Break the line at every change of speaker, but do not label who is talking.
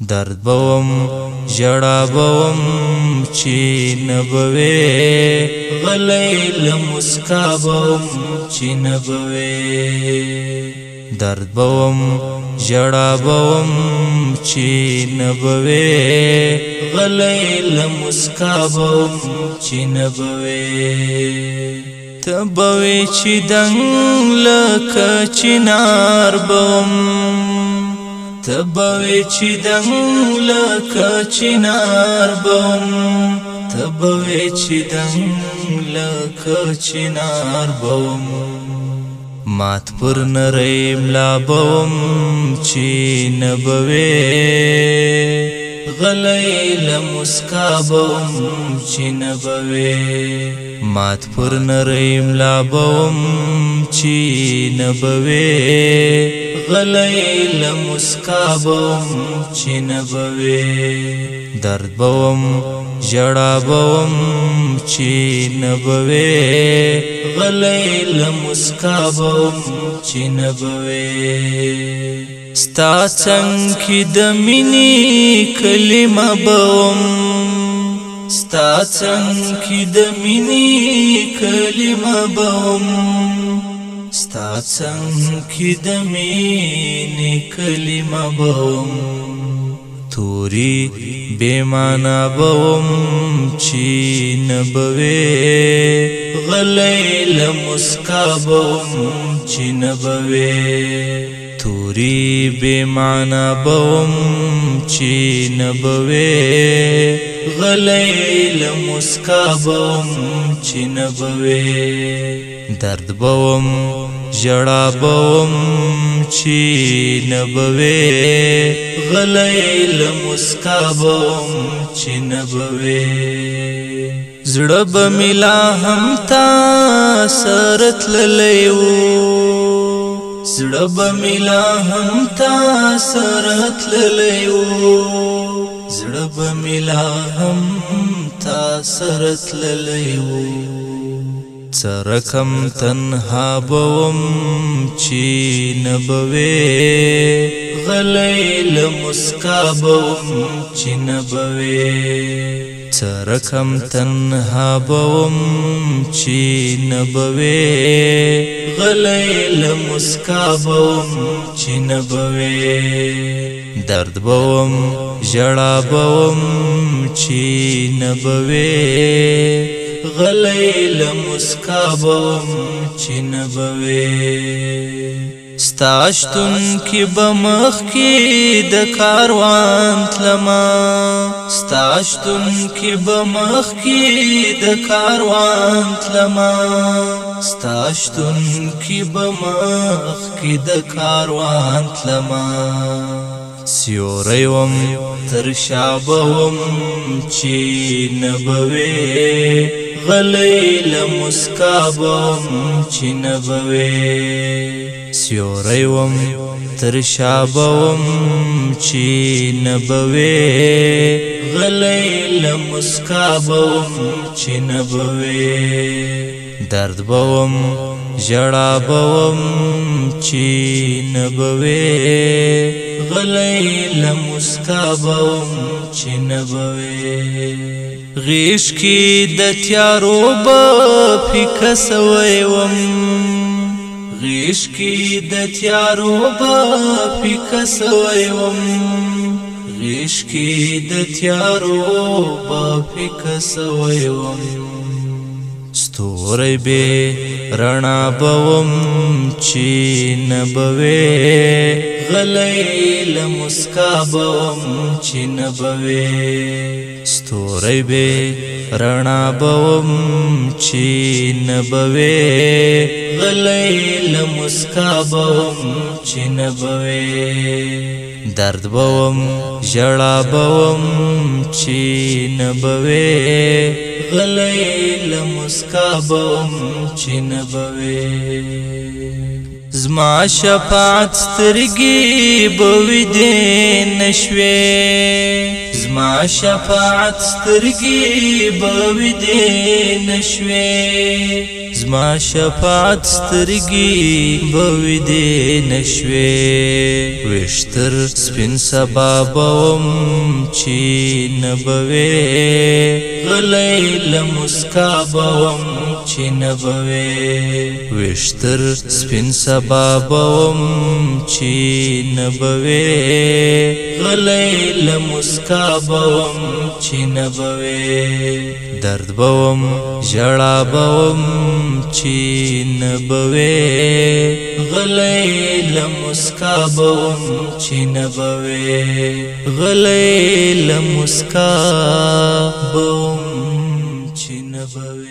درد بوم جړا بوم چې نبوي غلې لمسکا بوم چې نبوي درد بوم جړا بوم چې نبوي غلې لمسکا بوم چې نبوي تبوي چې دنګ لکه چنار بوم تبوي چې د ملک چنار بوم تبوي چې د ملک چنار بوم مات پر نریم لا بوم چې نبوي غلی لمسکا بوم چې نبوي مات پر نریم لا بوم چې نبوي غلی لمسکابم چنبوي درد بوم جڑا بوم چنبوي غلی لمسکابم چنبوي ستا څنګه د منی کلمه بوم ستا څنګه د منی کلمه بوم ستا څنګه کې د مینې کلمه بوم توري بیمانا بوم چی نبوي غلې لمسکا بوم چی نبوي توري بیمانا بوم چی نبوي غلې لمسکا بوم چی نبوي درد بوم جڑا بوم چی نبوی غلی لمسکا بوم چی نبوی زڑب ملا هم تا سرت للیو زڑب ملا هم تا سرت للیو زڑب ملا هم تا سرت للیو سرکم تنها بوم چی نبوي غلی لمسکا بوم چی نبوي سرکم تنها بوم چی نبوي غلی لمسکا بوم چی نبوي درد بوم جړا بوم چی نبوي غلی لمسکابم چنبوي ستاشتون کی بمخ کی د کاروان تلما ستاشتون کی بمخ کی د کاروان تلما ستاشتون کی بمخ کی د کاروان تلما سیوری وم تر شابه وم چې نبوي غلی لمسکابم چنبوي سیوری وم تر شابوم چنبوي غلی لمسکابم چنبوي درد بوم جړا بوم چنبوي غلی لمستابم چې نبوي غیش کې د تیارو به فکر سوی وم غیش کې د تیارو به فکر سوی وم غیش کې د تیارو به فکر سوی وم ستوري به رڼا بوم چې نبوي غلې لمسکا بوم چې نبوي ستوري به رڼا بوم چې نبوي غلې لمسکا بوم چې نبوي درد بوم جړا بوم چې نبوي غلې لمسکا بم چنبوي زما شفاعت سترګي بوي دې نشوي زما شفاعت سترګي بوي دې نشوي زما شفاعت سترګي بوي دې نشوي وشتر سپین سبابوم چی نبوي غلې لمسکا بوم چی نبوي وشتر سپین سبا بوم چې نبوي غلې لمسکا بوم چې نبوي درد بوم جړا بوم چې نبوي غلې لمسکا بوم چې نبوي غلې لمسکا بوم چې نبوي